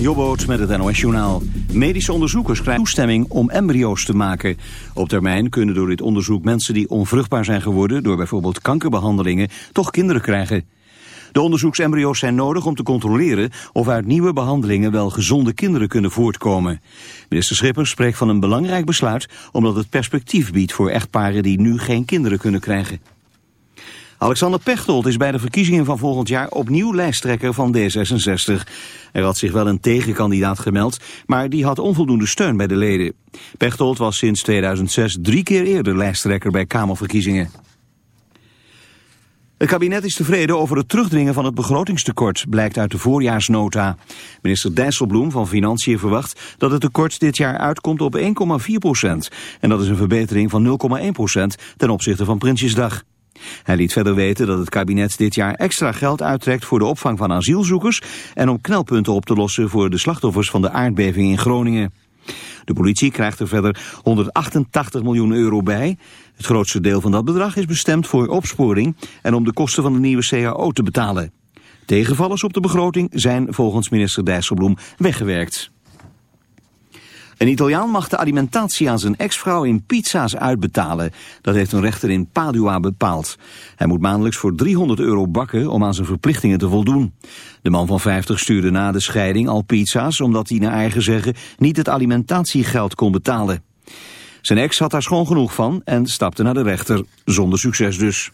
Jobboot met het NOS Journaal. Medische onderzoekers krijgen toestemming om embryo's te maken. Op termijn kunnen door dit onderzoek mensen die onvruchtbaar zijn geworden... door bijvoorbeeld kankerbehandelingen, toch kinderen krijgen. De onderzoeksembryo's zijn nodig om te controleren... of uit nieuwe behandelingen wel gezonde kinderen kunnen voortkomen. Minister Schippers spreekt van een belangrijk besluit... omdat het perspectief biedt voor echtparen die nu geen kinderen kunnen krijgen. Alexander Pechtold is bij de verkiezingen van volgend jaar opnieuw lijsttrekker van D66. Er had zich wel een tegenkandidaat gemeld, maar die had onvoldoende steun bij de leden. Pechtold was sinds 2006 drie keer eerder lijsttrekker bij Kamerverkiezingen. Het kabinet is tevreden over het terugdringen van het begrotingstekort, blijkt uit de voorjaarsnota. Minister Dijsselbloem van Financiën verwacht dat het tekort dit jaar uitkomt op 1,4 procent. En dat is een verbetering van 0,1 procent ten opzichte van Prinsjesdag. Hij liet verder weten dat het kabinet dit jaar extra geld uittrekt voor de opvang van asielzoekers en om knelpunten op te lossen voor de slachtoffers van de aardbeving in Groningen. De politie krijgt er verder 188 miljoen euro bij. Het grootste deel van dat bedrag is bestemd voor opsporing en om de kosten van de nieuwe CAO te betalen. Tegenvallers op de begroting zijn volgens minister Dijsselbloem weggewerkt. Een Italiaan mag de alimentatie aan zijn ex-vrouw in pizza's uitbetalen. Dat heeft een rechter in Padua bepaald. Hij moet maandelijks voor 300 euro bakken om aan zijn verplichtingen te voldoen. De man van 50 stuurde na de scheiding al pizza's... omdat hij naar eigen zeggen niet het alimentatiegeld kon betalen. Zijn ex had daar schoon genoeg van en stapte naar de rechter. Zonder succes dus.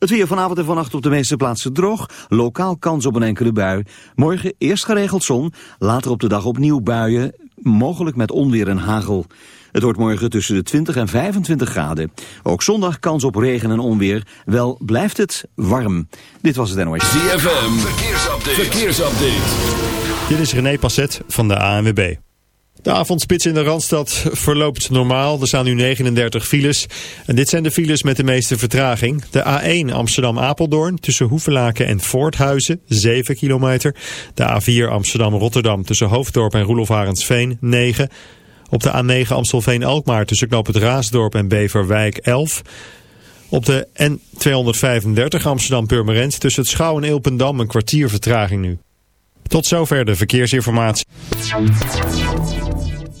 Het weer vanavond en vannacht op de meeste plaatsen droog. Lokaal kans op een enkele bui. Morgen eerst geregeld zon. Later op de dag opnieuw buien. Mogelijk met onweer en hagel. Het wordt morgen tussen de 20 en 25 graden. Ook zondag kans op regen en onweer. Wel blijft het warm. Dit was het NOS. ZFM. Verkeersupdate. Verkeersupdate. Dit is René Passet van de ANWB. De avondspits in de Randstad verloopt normaal. Er staan nu 39 files. En dit zijn de files met de meeste vertraging. De A1 Amsterdam-Apeldoorn tussen Hoevelaken en Voorthuizen, 7 kilometer. De A4 Amsterdam-Rotterdam tussen Hoofddorp en Roelof 9. Op de A9 Amstelveen-Alkmaar tussen Knoop het Raasdorp en Beverwijk, 11. Op de N235 Amsterdam-Purmerend tussen het Schouw en Ilpendam een kwartier vertraging nu. Tot zover de verkeersinformatie.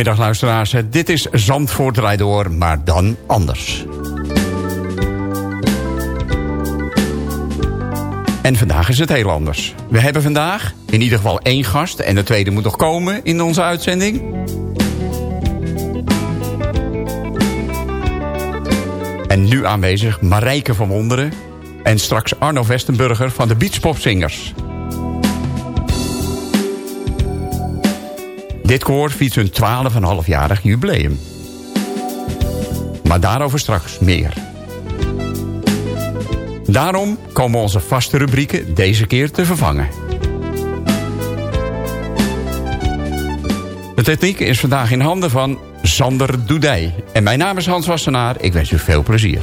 Goedemiddag luisteraars, dit is Zandvoort Rijdoor, maar dan anders. En vandaag is het heel anders. We hebben vandaag in ieder geval één gast... en de tweede moet nog komen in onze uitzending. En nu aanwezig Marijke van Wonderen... en straks Arno Westenburger van de Beachpopzingers. Dit koor viert zijn 12,5-jarig jubileum. Maar daarover straks meer. Daarom komen onze vaste rubrieken deze keer te vervangen. De techniek is vandaag in handen van Sander Doedij. En mijn naam is Hans Wassenaar. Ik wens u veel plezier.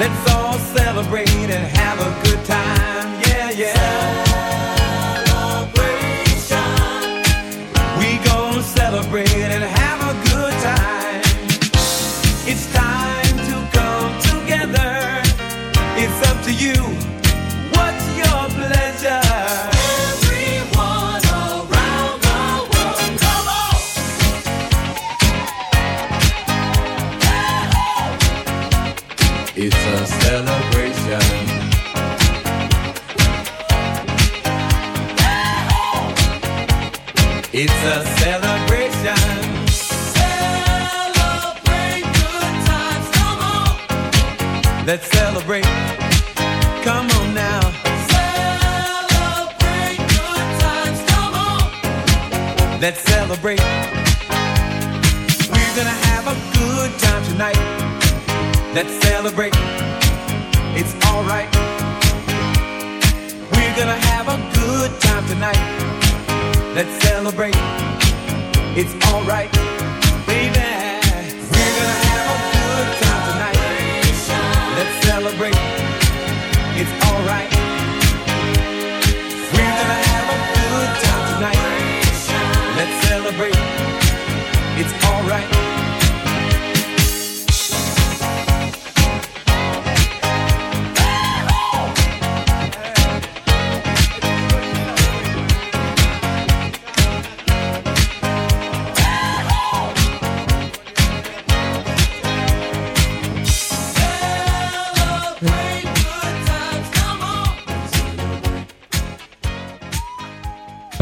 Let's all celebrate and have a good time. Yeah, yeah.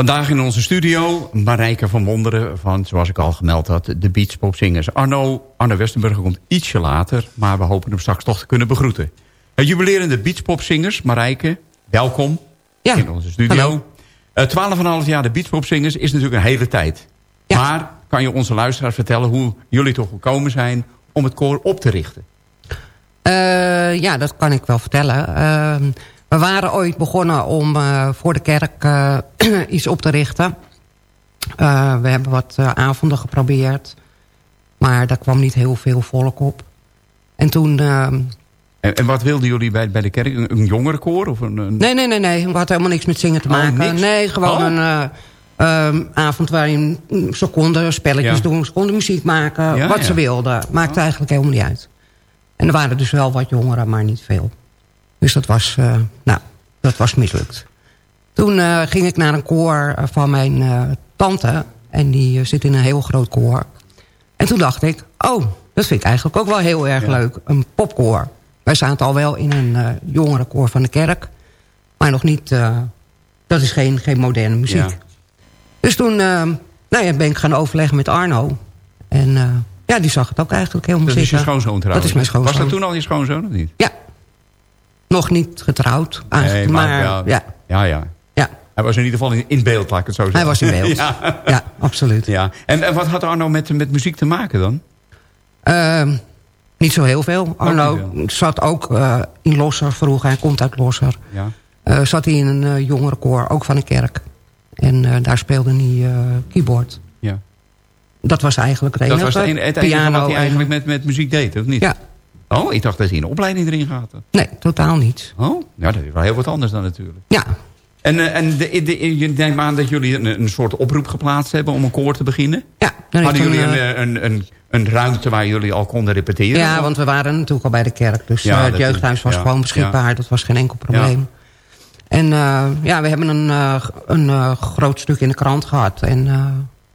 Vandaag in onze studio Marijke van Wonderen van, zoals ik al gemeld had, de Beachpopzingers. Arno, Arno Westenburger komt ietsje later, maar we hopen hem straks toch te kunnen begroeten. Het jubilerende Beachpopzingers, Marijke, welkom Ja. in onze studio. Eh, Twaalf en een half jaar de Beachpopzingers is natuurlijk een hele tijd. Ja. Maar kan je onze luisteraars vertellen hoe jullie toch gekomen zijn om het koor op te richten? Eh, ja, dat kan ik wel vertellen. Eh, we waren ooit begonnen om eh, voor de kerk eh, iets op te richten. Eh, we hebben wat avonden geprobeerd. Maar daar kwam niet heel veel volk op. En toen... eh, En, en wat wilden jullie bij, bij de kerk? Een, een jongerenkoor? Of een, een... nee, nee, nee, nee. Het had helemaal niks met zingen te Oh, maken. Nee, gewoon Oh. een eh, ehm, avond waarin ze konden spelletjes Ja. doen. Ze konden muziek maken, Ja, wat ja. ze wilden. Maakte eigenlijk helemaal niet uit. En er waren dus wel wat jongeren, maar niet veel. Dus dat was, eh, nou, dat was mislukt. Toen eh, ging ik naar een koor eh, van mijn tante. En die zit in een heel groot koor. En toen dacht ik, oh, dat vind ik eigenlijk ook wel heel erg Ja. leuk. Een popkoor. Wij zaten al wel in een eh jongerenkoor van de kerk. Maar nog niet, dat is geen, geen moderne muziek. Ja. Dus toen nou ja, ben ik gaan overleggen met Arno. En ja, die zag het ook eigenlijk helemaal Dat is je schoonzoon trouwens. Dat is mijn schoonzoon. Was dat toen al je schoonzoon of niet? Ja. Nog niet getrouwd eigenlijk. Nee, maar maar ja. ja, Ja, ja. ja, Hij was in ieder geval in, in beeld, laat ik het zo zeggen. hij was in beeld. ja. ja. absoluut. ja. En, en wat had Arno met, met muziek te maken dan? Ehm, niet zo heel veel. Arno zat ook eh, in Losser vroeger. Hij komt uit Losser. Ja. Eh, zat hij in een uh, jongerenkoor, ook van de kerk. En daar speelde hij keyboard. ja. Dat was eigenlijk het enige. Dat was het, enige, het enige wat hij eigenlijk met, met muziek deed, of niet? Ja. Oh, ik dacht dat hij een opleiding erin gaat. Nee, totaal niet. Oh, ja, dat is wel heel wat anders dan natuurlijk. Ja. En, uh, en de, de, je neemt aan dat jullie een, een soort oproep geplaatst hebben om een koor te beginnen? Ja. Hadden jullie een, een, een, een, een, ruimte waar jullie al konden repeteren? Ja, want we waren natuurlijk al bij de kerk. Dus ja, het jeugdhuis was ja, gewoon beschikbaar. Ja. Dat was geen enkel probleem. En uh, ja, we hebben een, uh, een uh, groot stuk in de krant gehad. En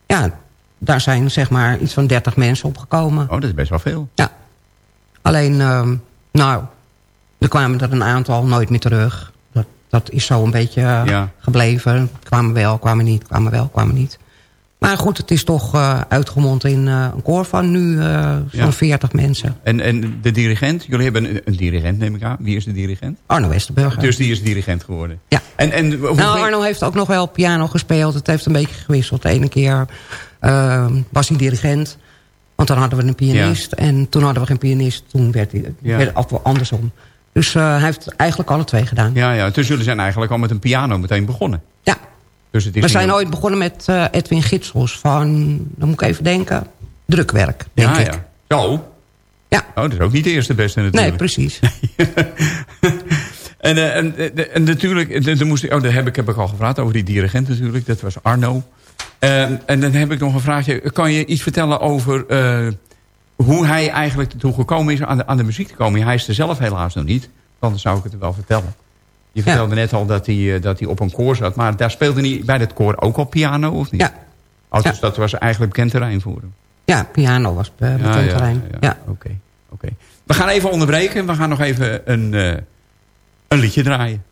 ja, daar zijn zeg maar iets van 30 mensen opgekomen. Oh, dat is best wel veel. Ja. Alleen, ehm, nou, er kwamen er een aantal nooit meer terug. Dat, dat is zo een beetje ja. gebleven. Kwamen wel, kwamen niet, kwamen wel, kwamen niet. Maar goed, het is toch uh, uitgemond in uh, een koor van nu uh, zo'n ja. 40 mensen. En, en de dirigent? Jullie hebben een, een, dirigent, neem ik aan. Wie is de dirigent? Arno Westerburger. Dus die is dirigent geworden? Ja. En, en nou, Arno heeft ook nog wel piano gespeeld. Het heeft een beetje gewisseld. De ene keer ehm, was hij dirigent. Want dan hadden we een pianist. Ja. En toen hadden we geen pianist. Toen werd hij ja. werd het andersom. Dus hij heeft eigenlijk alle twee gedaan. Ja, ja, dus jullie zijn eigenlijk al met een piano meteen begonnen. Ja. Dus het is we zijn ooit begonnen met uh, Edwin Gitsels van, dan moet ik even denken, drukwerk, denk ja, ik. Ja. Zo? Ja. Oh, dat is ook niet de eerste beste natuurlijk. Nee, precies. en, uh, en, en, natuurlijk, dan moest oh, daar heb ik, heb ik al gevraagd over die dirigent natuurlijk. Dat was Arno. Uh, en dan heb ik nog een vraagje. Kan je iets vertellen over uh, hoe hij eigenlijk ertoe gekomen is aan de, aan de muziek te komen? Hij is er zelf helaas nog niet. Anders zou ik het wel vertellen. Je vertelde ja. net al dat hij, dat hij op een koor zat. Maar daar speelde hij bij dat koor ook al piano, of niet? Ja. Oh, dus ja. dat was eigenlijk bekend terrein voor hem? Ja, piano was bekend ja, ja, terrein. Ja, Oké. Okay, okay. We gaan even onderbreken. We gaan nog even een, uh, een liedje draaien.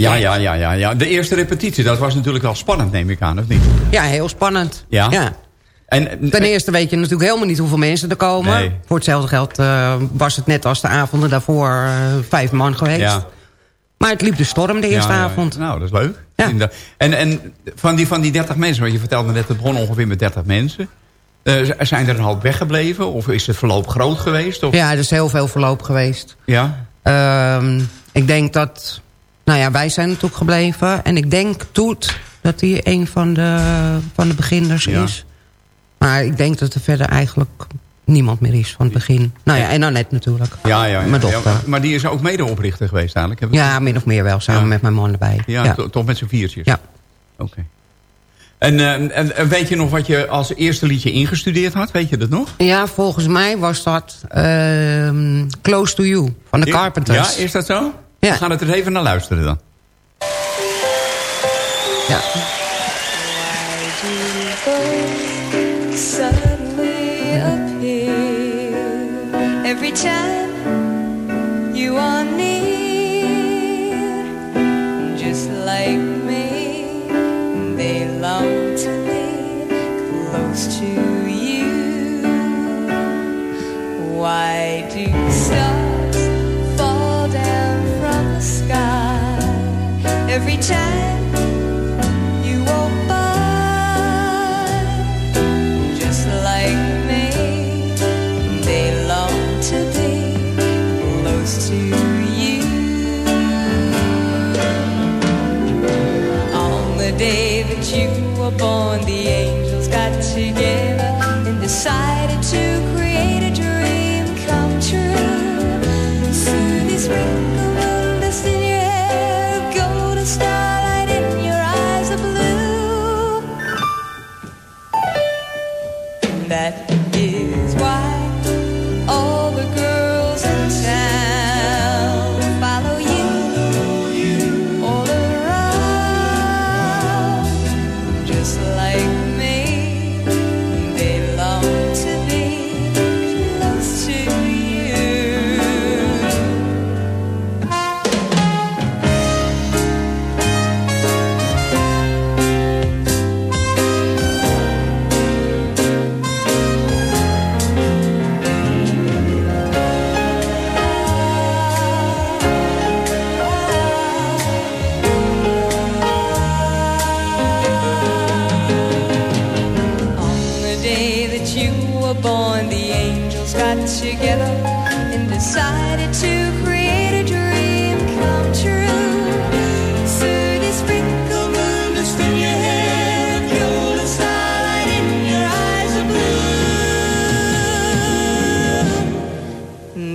Ja, ja, ja, ja, ja. De eerste repetitie, dat was natuurlijk wel spannend, neem ik aan, of niet? Ja, heel spannend. Ja? ja. En, Ten eerste weet je natuurlijk helemaal niet hoeveel mensen er komen. Nee. Voor hetzelfde geld eh, was het net als de avonden daarvoor eh, vijf man geweest. Ja. Maar het liep de storm de eerste Ja, ja, ja. avond. Nou, dat is leuk. Ja. En, en van, die, van die 30 mensen, want je vertelde net, het begon ongeveer met 30 mensen. Eh, zijn er een hoop weggebleven? Of is het verloop groot geweest? Of? Ja, er is heel veel verloop geweest. Ja? Ehm, ik denk dat... Nou ja, wij zijn natuurlijk gebleven. En ik denk Toet dat hij een van de, van de beginners Ja. is. Maar ik denk dat er verder eigenlijk niemand meer is van het begin. Nou ja, en Annette natuurlijk. Ja, ja, ja. Mijn dochter. maar- maar die is ook medeoprichter geweest eigenlijk. Ja, min of meer wel, samen Ja. met mijn man erbij. Ja, ja. to- toch met z'n viertjes? Ja. Oké. En, eh, en, en weet je nog wat je als eerste liedje ingestudeerd had? Weet je dat nog? Ja, volgens mij was dat ehm, Close to You van de Carpenters. Ja, is dat zo? Ja. We gaan het er even naar luisteren dan. Ja. every time you are near, just like me. They long to be close to you.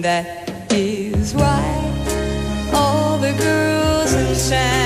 That is why all the girls in town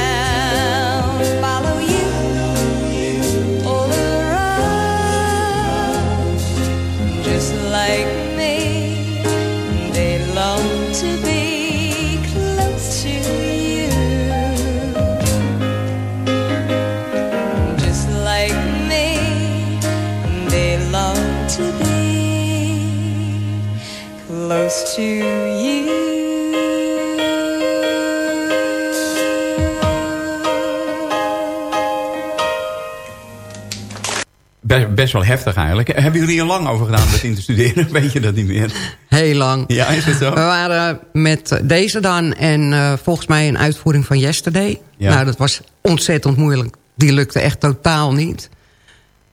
Best, wel heftig eigenlijk. Hebben jullie er lang over gedaan met in te studeren? Weet je dat niet meer? Heel lang. Ja, is het zo? We waren met deze dan en eh, volgens mij een uitvoering van Yesterday. Ja. Nou, dat was ontzettend moeilijk. Die lukte echt totaal niet.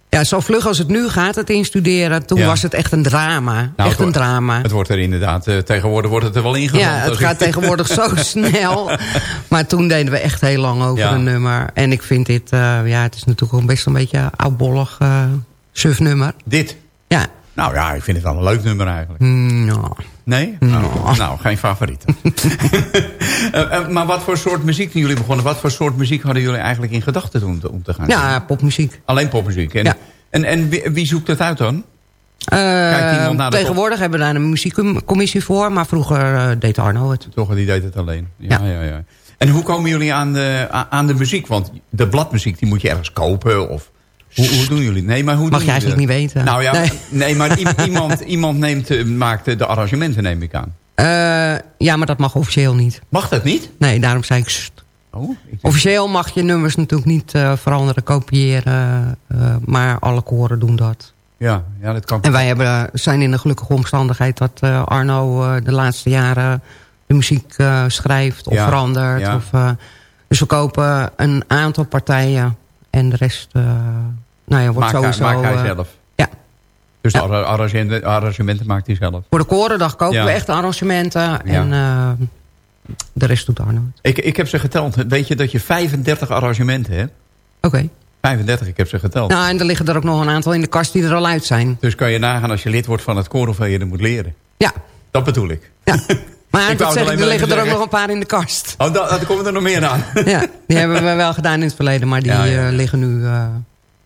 Ja, zo vlug als het nu gaat, het instuderen. Toen Ja. was het echt een drama. Nou, echt een drama. Het wordt er inderdaad, eh, tegenwoordig wordt het er wel ingevoerd. Ja, het gaat tegenwoordig zo snel. Maar toen deden we echt heel lang over Ja. een nummer. En ik vind dit, eh, ja, het is natuurlijk ook best een beetje oudbollig uh, sufnummer. Dit? Ja. Nou ja, ik vind het wel een leuk nummer eigenlijk. Mm, nou. Nee? Nou, nou, geen favoriet. Eh, eh, maar wat voor soort muziek toen jullie begonnen? Wat voor soort muziek hadden jullie eigenlijk in gedachten om te, om te gaan Ja, popmuziek. Alleen popmuziek. En, Ja. en, en wie, wie zoekt dat uit dan? Eh, de tegenwoordig hebben we daar een muziekcommissie voor. Maar vroeger deed Arno het. Toch, die deed het alleen. Ja, Ja. ja. Ja, En hoe komen jullie aan de, aan de muziek? Want de bladmuziek die moet je ergens kopen. Of, hoe, hoe doen jullie? Nee, maar hoe Mag je eigenlijk dat? niet weten. Nou ja, nee, Nee. maar iemand, iemand neemt, eh, maakt eh, de arrangementen, neem ik aan. Eh, ja, maar dat mag officieel niet. Mag dat niet? Nee, daarom zei ik... Oh, ik Officieel mag je nummers natuurlijk niet veranderen, kopiëren. maar alle koren doen dat. ja, ja, dat kan. En wij hebben, zijn in de gelukkige omstandigheid dat Arno de laatste jaren de muziek schrijft of Ja, verandert. ja. Of, dus we kopen een aantal partijen en de rest nou ja, wordt maakt, hij, sowieso... maakt hij eh, zelf. ja. Dus de arra- arrangementen, arrangementen maakt hij zelf. voor de korendag kopen we echt arrangementen en eh, de rest doet Arno. het. Ik, ik heb ze geteld. Weet je dat je 35 arrangementen hebt? Oké. 35, ik heb ze geteld. Nou, en er liggen er ook nog een aantal in de kast die er al uit zijn. Dus kan je nagaan als je lid wordt van het koor hoeveel je er moet leren. Ja, Dat bedoel ik. ja. Maar Ik dat zeg ik, er liggen er ook nog een paar in de kast. Oh, daar, komen er nog meer aan. Ja, die hebben we wel gedaan in het verleden, maar die Ja, ja. eh, liggen nu...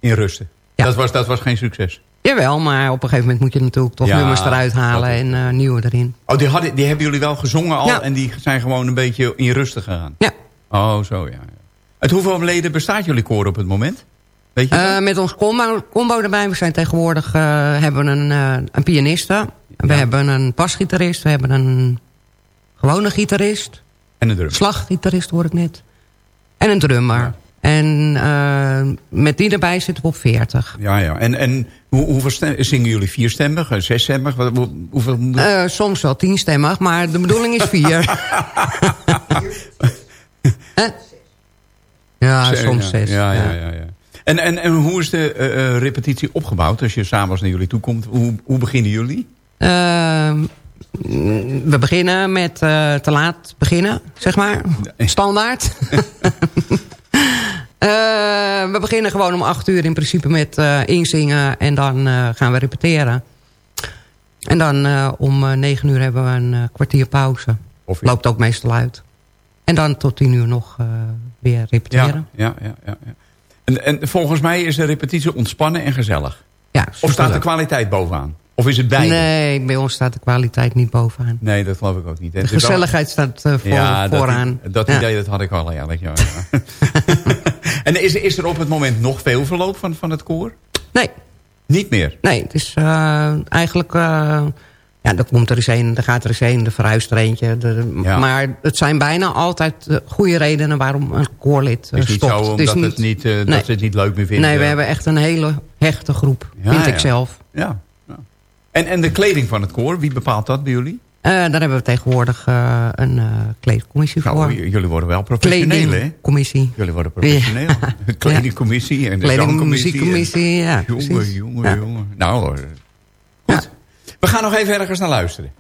In rusten. Ja. Dat, was, dat was geen succes. Jawel, maar op een gegeven moment moet je natuurlijk toch Ja, nummers eruit halen en eh, nieuwe erin. Oh, die, hadden, die hebben jullie wel gezongen al Ja. en die zijn gewoon een beetje in rusten gegaan. Ja, Oh, zo ja. Uit hoeveel leden bestaat jullie koor op het moment? Weet je? Eh, met ons combo, combo erbij. We zijn tegenwoordig eh, hebben een, een pianiste. We hebben een basgitarist. We hebben een gewone gitarist. en een drum. Slaggitarist hoor ik net. En een drummer. En eh, met die erbij zitten we op 40. Ja, ja. En, en hoe, hoeveel stem, zingen jullie vierstemmig, eh, zesstemmig? Hoe- hoeveel Eh, soms wel tienstemmig, maar de bedoeling is vier. Hè? Ja, soms ja. zes. Ja, ja, ja. ja. En, en, en hoe is de eh, eh, repetitie opgebouwd als je s'avonds naar jullie toe komt? Hoe, hoe beginnen jullie? Ehm, we beginnen met eh, te laat beginnen, zeg maar. Standaard. Eh, we beginnen gewoon om acht uur in principe met eh, inzingen. En dan eh, gaan we repeteren. En dan om negen uur hebben we een kwartier pauze. Of Loopt ook meestal uit. En dan tot tien uur nog weer repeteren. ja, ja, ja, ja. En, en volgens mij is de repetitie ontspannen en gezellig. Ja, Of staat de kwaliteit bovenaan? Of is het beide? Nee, bij ons staat de kwaliteit niet bovenaan. Nee, dat geloof ik ook niet. De gezelligheid staat voor, ja, dat, vooraan. Dat Ja. idee dat had ik al eigenlijk. Ja. en is, is er op het moment nog veel verloop van, van het koor? Nee, Niet meer? Nee, het is eh, eigenlijk... eh, ja, er komt er eens een, er gaat er eens een, er verhuist er eentje. de- Ja. Maar het zijn bijna altijd eh, goede redenen waarom een koorlid eh, Het is niet stopt. zo omdat het niet, nee. dat ze het niet leuk meer vinden. Nee, we hebben echt een hele hechte groep, Ja, vind ja. ik zelf. Ja. ja. En, en de kleding van het koor, wie bepaalt dat bij jullie? Eh, daar hebben we tegenwoordig eh, een eh kleedcommissie voor. Nou, j- jullie worden wel professioneel, hè? Kledingcommissie. Jullie worden professioneel. De kledingcommissie en de Kleding- zangcommissie. muziekcommissie, ja, en- Jongen, jongen, Ja. jongen. Nou, eh, goed. We gaan nog even ergens naar luisteren.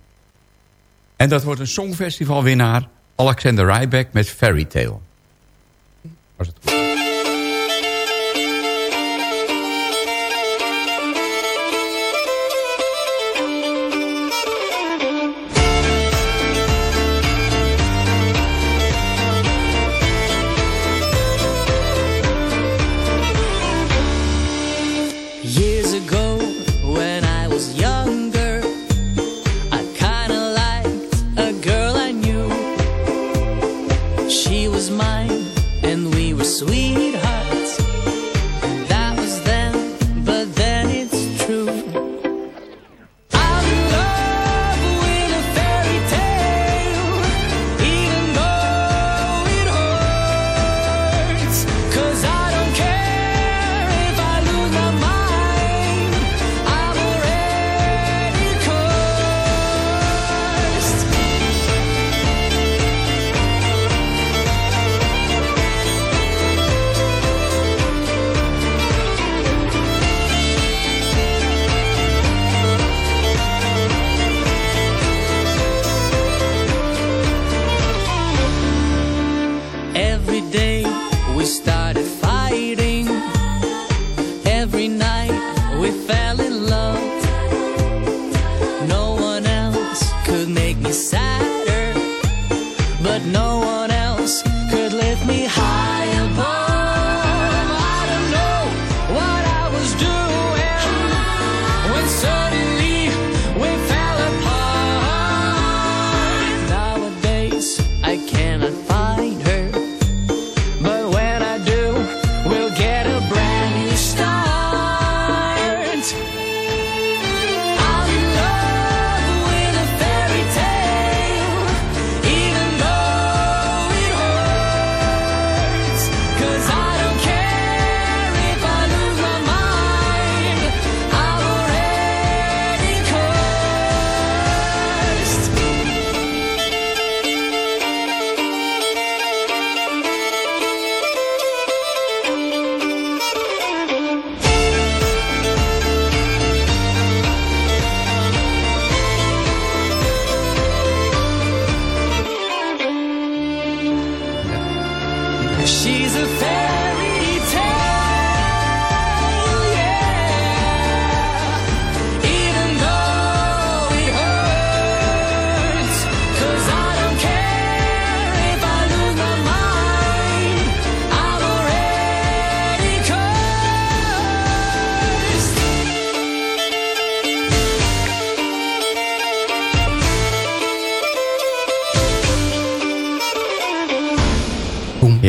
En dat wordt een songfestivalwinnaar Alexander Rybak met Fairy Tale. Was het goed?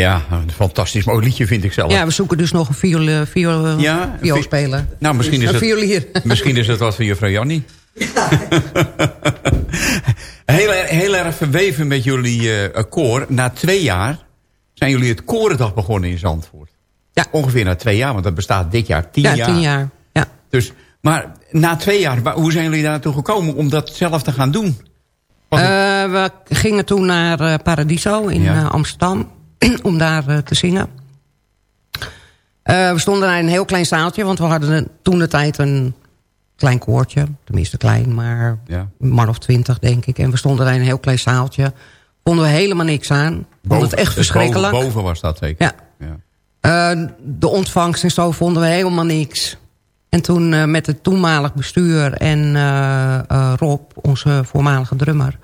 Ja, een fantastisch mooi liedje vind ik zelf. Ja, we zoeken dus nog een viol, eh, viol, Ja, vioolspeler. Nou, misschien is, Een het, violier. misschien is het wat voor juffrouw Jannie. heel, erg- heel erg verweven met jullie eh, koor. Na twee jaar zijn jullie het Korendag begonnen in Zandvoort. Ja. Ongeveer na twee jaar, want dat bestaat dit jaar tien Ja, jaar. tien jaar. Ja. Dus, maar na twee jaar, hoe zijn jullie daar naartoe gekomen om dat zelf te gaan doen? Eh, we gingen toen naar eh, Paradiso in Ja. eh, Amsterdam om daar eh, te zingen. Eh, we stonden in een heel klein zaaltje, want we hadden toen de tijd een klein koortje. Tenminste klein, maar ja. een man of twintig denk ik. En we stonden daar in een heel klein zaaltje. Vonden we helemaal niks aan. Vonden het echt dus verschrikkelijk. Boven, boven was dat zeker. Ja. Ja. Eh, de ontvangst en zo vonden we helemaal niks. En toen met het toenmalig bestuur en Rob, onze voormalige drummer...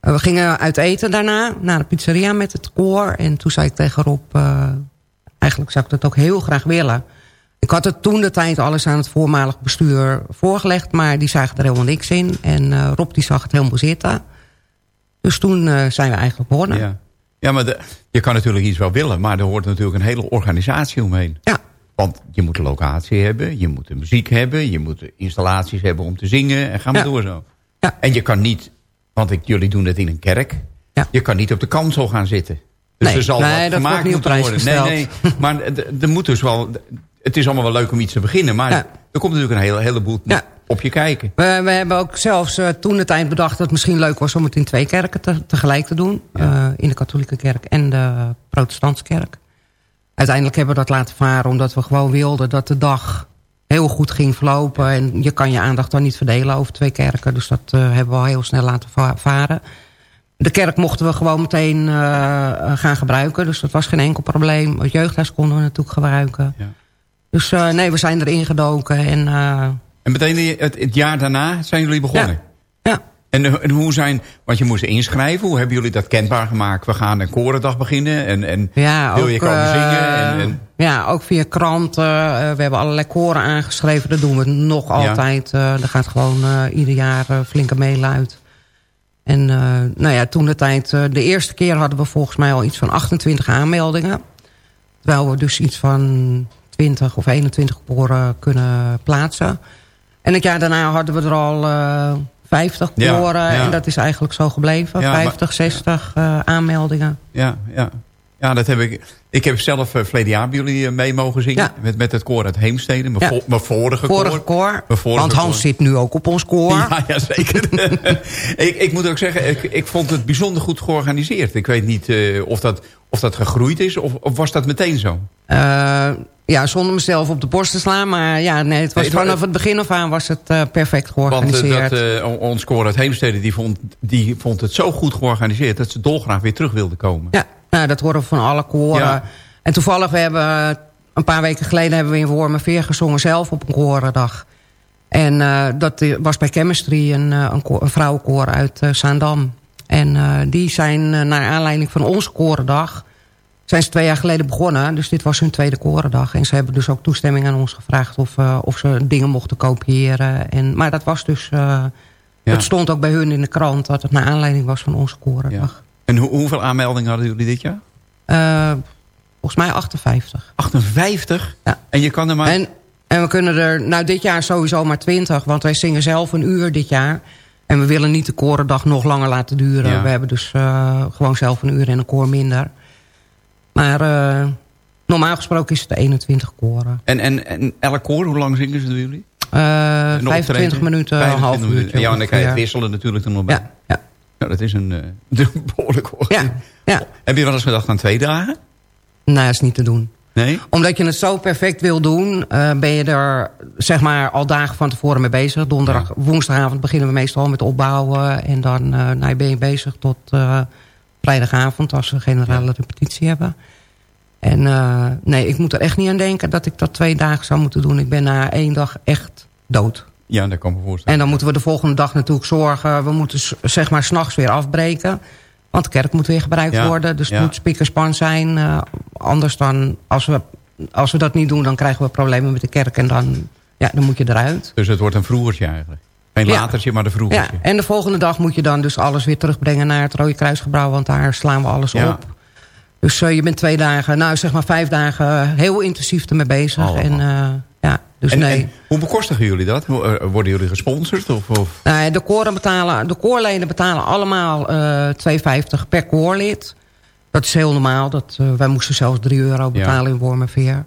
we gingen uit eten daarna naar de pizzeria met het koor. En toen zei ik tegen Rob... eh, eigenlijk zou ik dat ook heel graag willen. Ik had het toen de tijd alles aan het voormalig bestuur voorgelegd... maar die zagen er helemaal niks in. En eh, Rob die zag het helemaal zitten. Dus toen eh, zijn we eigenlijk begonnen. Ja, ja maar de- je kan natuurlijk iets wel willen, maar er hoort natuurlijk een hele organisatie omheen. Ja. Want je moet een locatie hebben, je moet de muziek hebben, je moet installaties hebben om te zingen en ga maar Ja. door zo. Ja. En je kan niet, want ik, jullie doen het in een kerk, Ja. je kan niet op de kansel gaan zitten. Dus Nee, er zal nee, wat gemaakt niet moeten worden. Nee, gesteld. nee, maar er moet dus wel, het is allemaal wel leuk om iets te beginnen, maar Ja. er komt natuurlijk een hele, heleboel Ja. op je kijken. We, we hebben ook zelfs eh, toen de tijd bedacht dat het misschien leuk was om het in twee kerken te- tegelijk te doen. Eh, in de katholieke kerk en de protestantse kerk. Uiteindelijk hebben we dat laten varen omdat we gewoon wilden dat de dag heel goed ging verlopen. En je kan je aandacht dan niet verdelen over twee kerken. Dus dat eh, hebben we al heel snel laten va- varen. De kerk mochten we gewoon meteen eh, gaan gebruiken. Dus dat was geen enkel probleem. Het jeugdhuis konden we natuurlijk gebruiken. Ja. Dus eh, nee, we zijn erin gedoken. En eh, En meteen het, het jaar daarna zijn jullie begonnen. ja, En, eh, en hoe zijn, want je moest inschrijven, hoe hebben jullie dat kenbaar gemaakt? We gaan een korendag beginnen en, en Ja, wil ook, je komen eh, zingen? En, en, Ja, ook via kranten. Eh, we hebben allerlei koren aangeschreven. Dat doen we nog altijd. Er gaat gewoon ieder jaar flinke mail uit. En nou ja, toen de tijd... de eerste keer hadden we volgens mij al iets van 28 aanmeldingen. Terwijl we dus iets van 20 of 21 koren kunnen plaatsen. En het jaar daarna hadden we er al 50 Ja, koren. ja. En dat is eigenlijk zo gebleven. Ja, maar- 50, 60 eh, aanmeldingen. ja, ja. ja, dat heb ik. Ik heb zelf uh, verleden jaar bij jullie eh, mee mogen zingen. Ja. Met, met het koor uit Heemstede. Mijn, Ja. vo- mijn vorige, Vorige koor. Mijn vorige Want Hans koor. zit nu ook op ons koor. Ja, ja zeker. ik, ik moet ook zeggen, ik, ik vond het bijzonder goed georganiseerd. Ik weet niet of, dat, of dat gegroeid is of, of was dat meteen zo? Ja, zonder mezelf op de borst te slaan. Maar ja, nee, het was Nee, het- vanaf het begin af aan was het eh, perfect Want eh, georganiseerd. dat, eh, on- ons koor uit Heemstede die vond, die vond het zo goed georganiseerd... dat ze dolgraag weer terug wilden komen. Ja, nou, dat horen we van alle koren. Ja. En toevallig, we hebben een paar weken geleden... hebben we in Wormerveer gezongen zelf op een korendag. En dat was bij Chemistry een, een, koor- een vrouwenkoor uit Zaandam. En die zijn naar aanleiding van onze korendag... zijn ze twee jaar geleden begonnen. Dus dit was hun tweede korendag. En ze hebben dus ook toestemming aan ons gevraagd... of, eh, of ze dingen mochten kopiëren. En, maar dat was dus... eh, Ja. Het stond ook bij hun in de krant... dat het naar aanleiding was van onze korendag. En hoe- hoeveel aanmeldingen hadden jullie dit jaar? Eh, volgens mij 58. 58? Ja. En je kan er maar... En, en we kunnen er nou dit jaar sowieso maar 20. Want wij zingen zelf een uur dit jaar. En we willen niet de korendag nog langer laten duren. Ja. We hebben dus gewoon zelf een uur en een koor minder. Maar eh, normaal gesproken is het de 21 koren. En, en, en elk koor, hoe lang zingen ze door jullie? Eh, Een 25 optreden? minuten, een 25 half minuten. Ja, en dan kan je het wisselen natuurlijk er nog bij. Ja, ja, Nou, dat is een eh behoorlijk hoor. ja, ja. Heb je wel eens gedacht aan twee dagen? Nou, dat is niet te doen. Nee? Omdat je het zo perfect wil doen, eh, ben je er zeg maar al dagen van tevoren mee bezig. Donderdag, woensdagavond beginnen we meestal met opbouwen. En dan eh, nou, ben je bezig tot eh, vrijdagavond als we generale repetitie hebben. En eh, nee, ik moet er echt niet aan denken dat ik dat twee dagen zou moeten doen. Ik ben na één dag echt dood. Ja, dat kan me voorstellen. En dan moeten we de volgende dag natuurlijk zorgen. We moeten zeg maar s'nachts weer afbreken. Want de kerk moet weer gebruikt Ja, worden. Dus het ja. moet spiekerspan zijn. Eh, anders dan, als we, als we dat niet doen, dan krijgen we problemen met de kerk. En dan, ja, dan moet je eruit. Dus het wordt een vroegertje eigenlijk. Geen latertje, maar Ja, vroegertje. en de volgende dag moet je dan dus alles weer terugbrengen naar het Rode Kruisgebouw. Want daar slaan we alles op. Dus uh, je bent twee dagen, nou zeg maar vijf dagen... heel intensief ermee bezig. Oh, en, uh, ja, dus en, nee. En hoe bekostigen jullie dat? Worden jullie gesponsord? Of, of? Nou, de, koren betalen, de koorleden betalen allemaal uh, 2,50 per koorlid. Dat is heel normaal. Dat, wij moesten zelfs 3 euro betalen ja. in Wormerveer.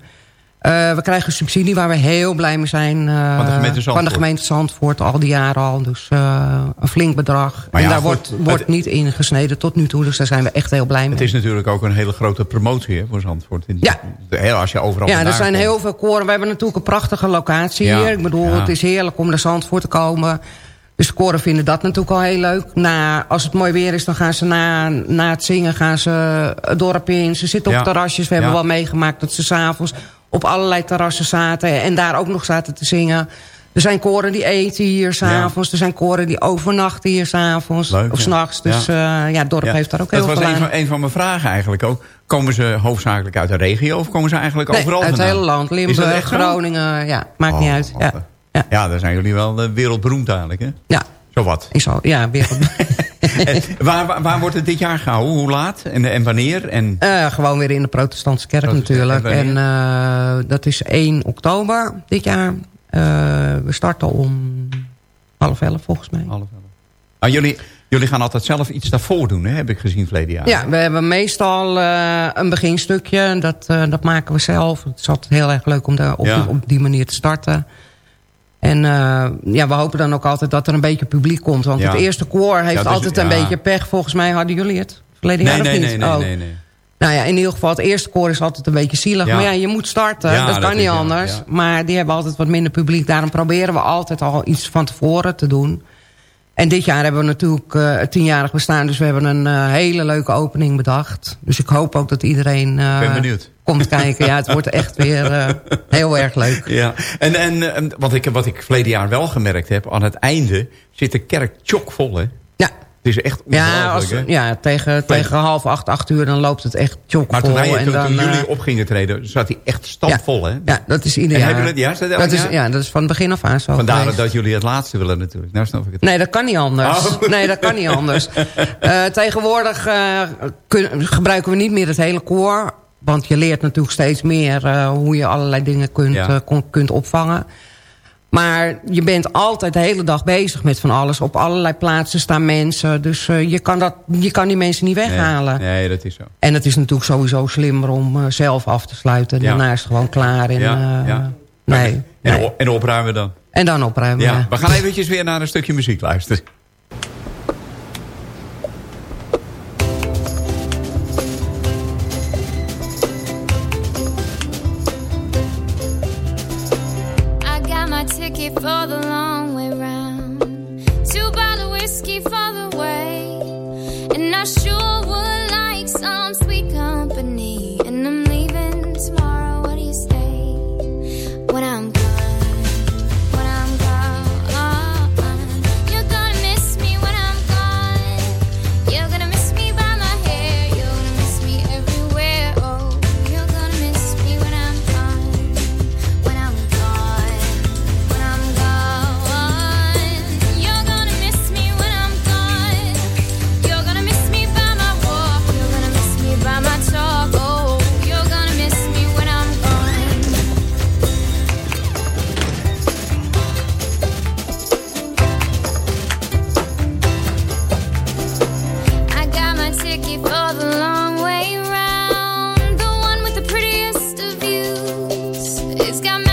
Uh, we krijgen een subsidie waar we heel blij mee zijn. Uh, van, de gemeente Zandvoort. van de gemeente Zandvoort, al die jaren al. Dus uh, een flink bedrag. En daar goed, wordt, wordt het, niet in gesneden tot nu toe. Dus daar zijn we echt heel blij mee. Het is natuurlijk ook een hele grote promotie hè, voor Zandvoort. In, ja. Als je overal ja, er zijn komt. heel veel koren. We hebben natuurlijk een prachtige locatie ja. hier. Ik bedoel, ja. het is heerlijk om naar Zandvoort te komen. Dus de koren vinden dat natuurlijk al heel leuk. Na, als het mooi weer is, dan gaan ze na, na het zingen gaan ze het dorp in. Ze zitten op terrasjes. We hebben wel meegemaakt dat ze s'avonds op allerlei terrassen zaten en daar ook nog zaten te zingen. Er zijn koren die eten hier s'avonds. Ja. Er zijn koren die overnachten hier s'avonds of s'nachts. Dus ja. Uh, ja, het dorp heeft daar ook heel veel aan. Dat was een van, mijn vragen eigenlijk ook. Komen ze hoofdzakelijk uit de regio of komen ze eigenlijk nee, overal uit vandaan? het hele land. Limburg, Groningen, ja, maakt oh, niet uit. Ja. Daar zijn jullie wel uh, wereldberoemd eigenlijk, hè? Ja. Zo wat. Ik zal, ja, wereldberoemd. waar, waar, waar, wordt het dit jaar gehouden? Hoe laat en, en wanneer? En... Uh, gewoon weer in de protestantse kerk natuurlijk. En uh, dat is 1 oktober dit jaar. Uh, we starten om half elf volgens mij. Half elf. Ah, jullie, jullie gaan altijd zelf iets daarvoor doen, hè? heb ik gezien verleden jaar. Ja, we hebben meestal een beginstukje. Dat, dat maken we zelf. Het is altijd heel erg leuk om daar op, ja. op die manier te starten. En uh, ja, we hopen dan ook altijd dat er een beetje publiek komt. Want ja. het eerste koor heeft ja, dus, altijd een beetje pech. Volgens mij hadden jullie het verleden nee, jaar nee, of niet? Nee, nee, oh. nee, nee. Nou ja, in ieder geval, het eerste koor is altijd een beetje zielig. Maar ja, je moet starten. dat kan niet anders. Maar die hebben altijd wat minder publiek. Daarom proberen we altijd al iets van tevoren te doen. En dit jaar hebben we natuurlijk uh, het tienjarig bestaan. Dus we hebben een uh, hele leuke opening bedacht. Dus ik hoop ook dat iedereen uh, komt kijken. Ja, het wordt echt weer heel erg leuk. Ja. En, en wat, ik, wat ik verleden jaar wel gemerkt heb... aan het einde zit de kerk chockvol, hè? Het is echt ja, als, hè? ja, tegen, tegen half acht, acht uur, dan loopt het echt chockvol. Maar toen, en toen, dan, toen jullie op gingen treden, zat hij echt stampvol, ja, hè? Ja, dat is ieder jaar. Het, ja, is dat, dat is, ja, dat is van begin af aan zo Vandaar geweest. dat jullie het laatste willen natuurlijk. Nou snap ik het. Nee, dat kan niet anders. Oh. Nee, dat kan niet anders. uh, tegenwoordig uh, kun, gebruiken we niet meer het hele koor. Want je leert natuurlijk steeds meer uh, hoe je allerlei dingen kunt, Ja. kunt opvangen. Maar je bent altijd de hele dag bezig met van alles. Op allerlei plaatsen staan mensen. Dus uh, je, kan dat, je kan die mensen niet weghalen. Nee, nee, dat is zo. En het is natuurlijk sowieso slimmer om uh, zelf af te sluiten. En Ja. daarna is het gewoon klaar. En, Ja, uh, ja. Nee, En, nee. en opruimen dan. En dan opruimen. Ja. We gaan eventjes weer naar een stukje muziek luisteren. It's got me.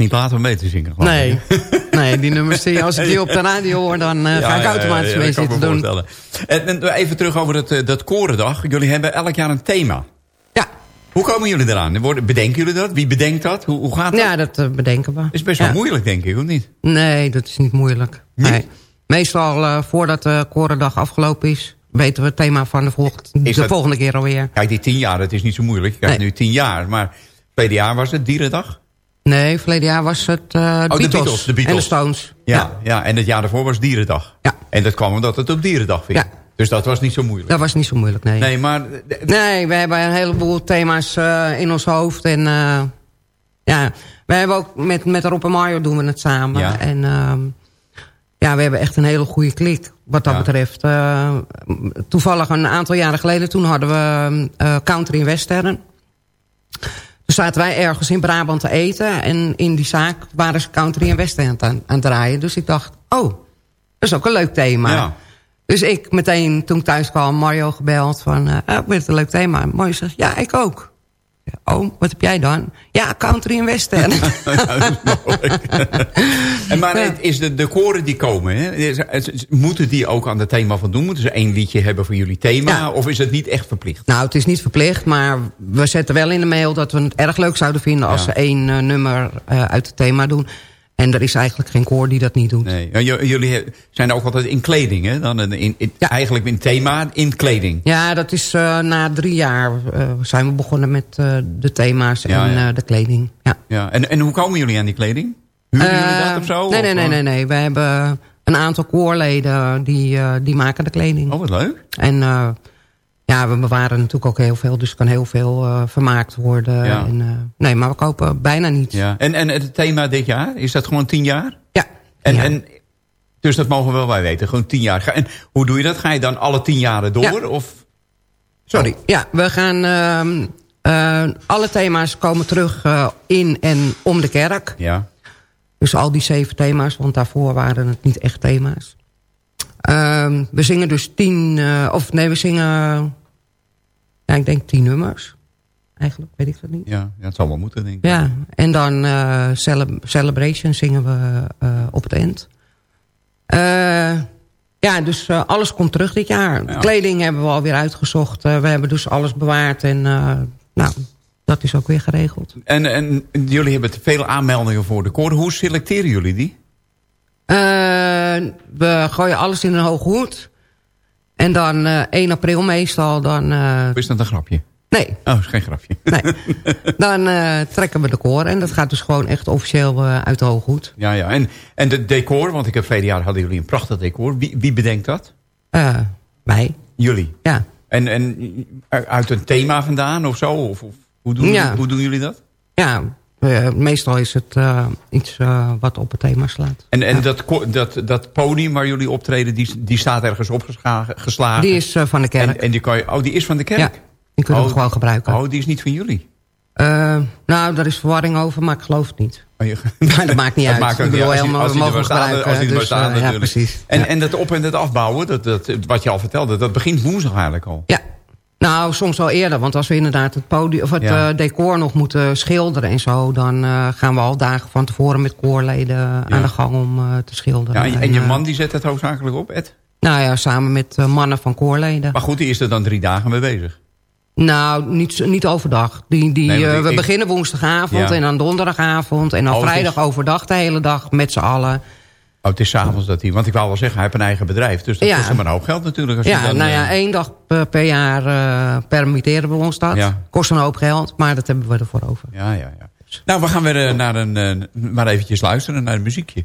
Niet laten om mee te zingen. Nee, ik. nee, die nummers die, als ik die op de radio hoor, dan eh, ga ik automatisch mee zitten doen. En, en even terug over dat, eh, dat korendag. Jullie hebben elk jaar een thema. Ja. Hoe komen jullie eraan? Bedenken jullie dat? Wie bedenkt dat? Hoe, hoe gaat dat? Ja, dat eh, bedenken we. is best wel moeilijk, denk ik, of niet? Nee, dat is niet moeilijk. Nee. Meestal eh, voordat de korendag afgelopen is... weten we het thema van de, volgende keer alweer. Kijk, die tien jaar, dat is niet zo moeilijk. Je krijgt Nee. nu tien jaar. Maar verleden jaar was het Dierendag? Nee, verleden jaar was het eh, de, Oh, de Beatles Beatles, de Beatles. en de Stones. Ja, ja. en het jaar daarvoor was Dierendag. Ja. En dat kwam omdat het op Dierendag viel. Ja. Dus dat was niet zo moeilijk. Dat was niet zo moeilijk, nee. Nee, maar... Nee, we hebben een heleboel thema's eh, in ons hoofd. En eh, ja, we hebben ook met, met Rob en Mario doen we het samen. Ja. En ehm, ja, we hebben echt een hele goede klik wat dat Ja. betreft. Toevallig een aantal jaren geleden, toen hadden we Country in Western. Toen zaten wij ergens in Brabant te eten. En in die zaak waren ze Country in Western aan, het- aan het draaien. Dus ik dacht, oh, dat is ook een leuk thema. Ja. Dus ik meteen, toen ik thuis kwam, Mario gebeld van... ah, ik vind het een leuk thema. En Mario zegt, ja, ik ook. Oh, wat heb jij dan? Ja, country en western. En maar het is de, de koren die komen, hè? Moeten die ook aan het thema van doen? Moeten ze één liedje hebben voor jullie thema? Ja. Of is het niet echt verplicht? nou, het is niet verplicht, maar we zetten wel in de mail... dat we het erg leuk zouden vinden als Ja. ze één eh, nummer eh, uit het thema doen. En er is eigenlijk geen koor die dat niet doet. Nee. Jullie zijn ook altijd in kleding, hè? Dan in, in, Eigenlijk in thema in kleding. Ja, dat is eh, na drie jaar eh, zijn we begonnen met eh, de thema's Ja, en ja. eh, de kleding. Ja. Ja. En, en hoe komen jullie aan die kleding? Huren jullie Eh, dat of zo? Nee, nee, Of, nee, eh? nee, nee. We hebben een aantal koorleden die, eh, die maken de kleding. Oh, wat leuk. En eh, ja, we bewaren natuurlijk ook heel veel. Dus er kan heel veel eh, vermaakt worden. Ja. En, eh, nee, maar we kopen bijna niets. Ja. En, en het thema dit jaar, is dat gewoon tien jaar? Ja. En, Ja. en, dus dat mogen we wel wij weten, gewoon tien jaar. En hoe doe je dat? Ga je dan alle tien jaren door? Ja. Of? Sorry. Ja, we gaan... ehm, eh, alle thema's komen terug in en om de kerk. Ja. Dus al die zeven thema's, want daarvoor waren het niet echt thema's. Ehm, we zingen dus tien... of nee, we zingen... Ja, ik denk tien nummers. Eigenlijk, weet ik dat niet. Ja, ja, het zal wel moeten, denk ik. Ja, en dan eh, Cele- Celebration zingen we eh, op het eind. Eh, ja, dus alles komt terug dit jaar. Ja. Kleding hebben we alweer uitgezocht. We hebben dus alles bewaard. En nou, dat is ook weer geregeld. En, en jullie hebben veel aanmeldingen voor de koor. Hoe selecteren jullie die? We gooien alles in een hoge hoed. En dan eh 1 april meestal, dan... eh, Of is dat een grapje? nee, Oh, is geen grapje. nee. dan eh, trekken we de koor. En dat gaat dus gewoon echt officieel eh, uit de hoge hoed. Ja, ja. En, en de decor, want ik heb verleden jaar hadden jullie een prachtig decor. Wie, wie bedenkt dat? Eh, wij, Jullie. ja. En, en uit een thema vandaan of zo? Of, of hoe, doen, Ja. hoe doen jullie dat? Ja, eh, meestal is het eh, iets eh, wat op het thema slaat. En, en dat, dat, dat podium waar jullie optreden, die, die staat ergens opgeslagen? geslagen. Die is van de kerk. En, en die kan je, oh, die is van de kerk? Ja, die kunnen we Oh, gewoon gebruiken. Oh, die is niet van jullie? Nou, daar is verwarring over, maar ik geloof het niet. Oh, je- Maar dat maakt niet Dat uit. maakt niet uit. Als die- helemaal- als we die gebruiken, als die dus, staan eh, ja, precies. En, Ja. en dat op- en het afbouwen, dat, dat, wat je al vertelde, dat begint woensdag eigenlijk al. Ja, nou, soms al eerder. Want als we inderdaad het, podium, of het Ja. eh, decor nog moeten schilderen en zo... dan eh, gaan we al dagen van tevoren met koorleden aan de gang om eh, te schilderen. Ja, en, en je man die zet het hoofdzakelijk op, Ed? Nou ja, samen met mannen van koorleden. Maar goed, die is er dan drie dagen mee bezig. Nou, niet, niet overdag. Die, die, Nee, want ik- we ik- beginnen woensdagavond Ja. en dan donderdagavond... en dan Oh, vrijdag is- overdag de hele dag met z'n allen. Oh, het is s'avonds dat hij... Want ik wou wel zeggen, hij heeft een eigen bedrijf. Dus dat Ja. kost hem een hoop geld natuurlijk. Als Ja, dan, nou eh, ja, één dag per, jaar eh, permitteren we ons dat. Ja. Kost een hoop geld, maar dat hebben we ervoor over. ja, ja, ja. Nou, we gaan weer eh, naar een, eh, maar eventjes luisteren naar een muziekje.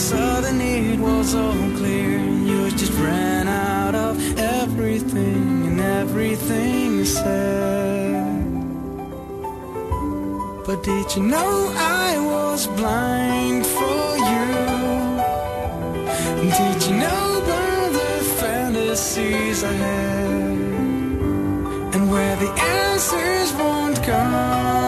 A sudden it was all clear. You just ran out of everything and everything you said. But did you know I was blind for you? Did you know about the fantasies I had? And where the answers won't come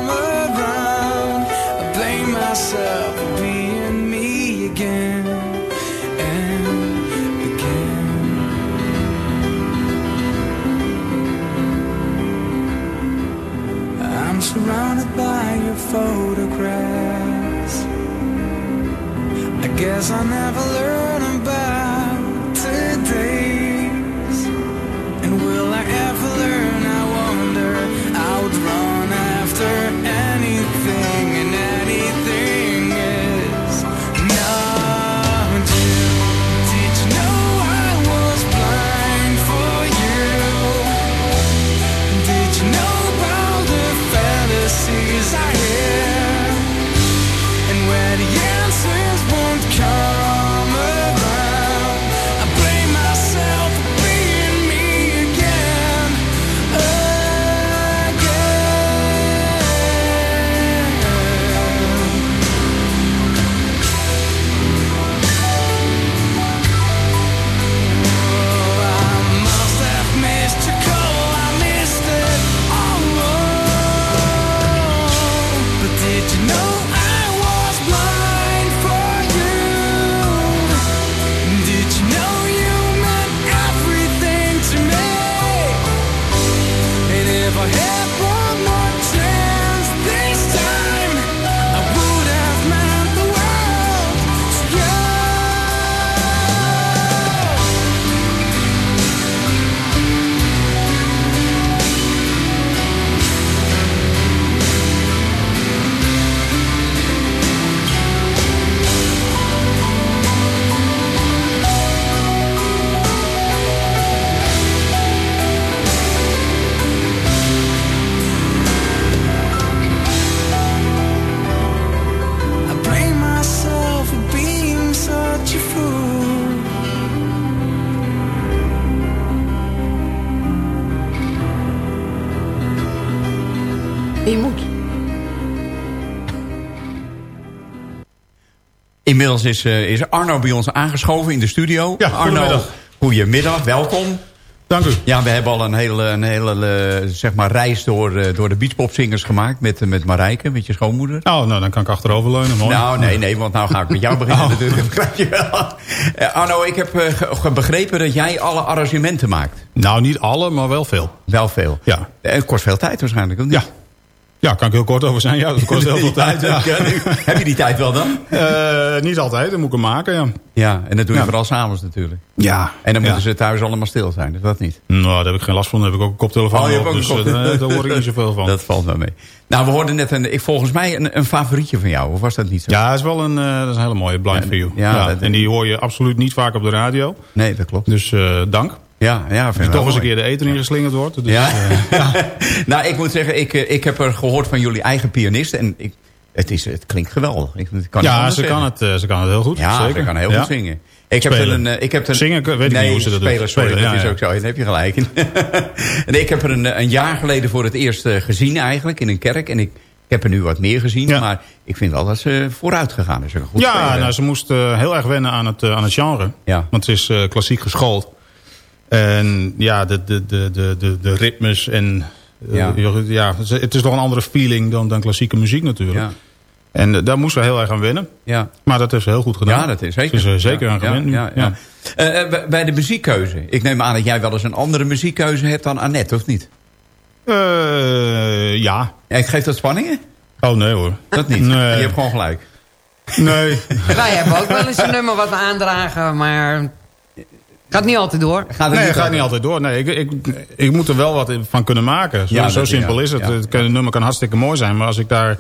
surrounded by your photographs. I guess I'll never learn Inmiddels is, eh, is Arno bij ons aangeschoven in de studio. Ja, Arno, goedemiddag. goedemiddag, welkom. Dank u. Ja, we hebben al een hele, een hele eh, zeg maar, reis door, eh, door de beachpopzingers gemaakt met, met Marijke, met je schoonmoeder. Oh, nou, dan kan ik achteroverleunen. Mooi. Nou, nee, nee, want nou ga ik met jou beginnen Oh. natuurlijk, begrijp je wel. Arno, ik heb begrepen dat jij alle arrangementen maakt. Nou, niet alle, maar wel veel. Wel veel. Ja. Eh, Het kost veel tijd waarschijnlijk, of niet? Ja. Ja, kan ik heel kort over zijn. Ja, dat kost heel veel tijd. Ja. Heb je die tijd wel dan? Eh, niet altijd, dan moet ik hem maken, ja. Ja, en dat doe je Ja. vooral s'avonds natuurlijk. Ja. En dan ja. moeten ze thuis allemaal stil zijn, dus dat niet. Nou, daar heb ik geen last van. Dan heb ik ook een koptelefoon Oh, je hebt op, ook dus een eh, daar hoor ik niet zoveel van. Dat valt wel mee. Nou, we hoorden net een, ik, volgens mij een, een favorietje van jou, of was dat niet zo? Ja, dat is wel een, eh, dat is een hele mooie blind Ja, view. ja, en die hoor je absoluut niet vaak op de radio. Nee, dat klopt. Dus dank. Ja, ja, vind ik toch eens een keer de eten ingeslingerd wordt. Dus, Ja? eh, nou, ik moet zeggen, ik, eh, ik heb er gehoord van jullie eigen pianist. En ik, het, is, het klinkt geweldig. Ik, kan ja, ze zeggen. kan, het, eh, ze kan het heel goed. Ja, zeker. ze kan heel Ja. goed zingen. Ik heb er een, ik heb een, Zingen, weet ik nee, niet hoe ze dat doen. spelen, sorry, Spelen, dat ja, is ja. ook zo. Daar heb je gelijk in. en ik heb er een, een jaar geleden voor het eerst gezien eigenlijk, in een kerk. En ik, ik heb er nu wat meer gezien. Ja. Maar ik vind wel dat ze vooruit gegaan is. Een goed ja, nou, ze moest heel erg wennen aan het, aan het genre. Ja. Want ze is klassiek geschoold. En ja, de, de, de, de, de, de ritmes en... eh, Ja. ja, het is toch een andere feeling dan, dan klassieke muziek natuurlijk. Ja. En eh, daar moest ze heel erg aan wennen. Ja. Maar dat heeft ze heel goed gedaan. Ja, dat is zeker. Ze is er zeker Ja, aan gewend ja, nu. ja, ja. Eh, eh, bij- de muziekkeuze. Ik neem aan dat jij wel eens een andere muziekkeuze hebt dan Annette, of niet? Eh, ja. Ja, geeft dat spanningen? Oh nee hoor. Dat niet? Nee. Je hebt gewoon gelijk. Nee. Wij hebben ook wel eens een nummer wat we aandragen, maar... Gaat niet altijd door. Gaat Nee, niet het gaat niet altijd door. Nee, ik, ik, ik moet er wel wat van kunnen maken. Zo, Ja, zo simpel ja, is het. ja, het, nummer kan hartstikke mooi zijn. Maar als ik daar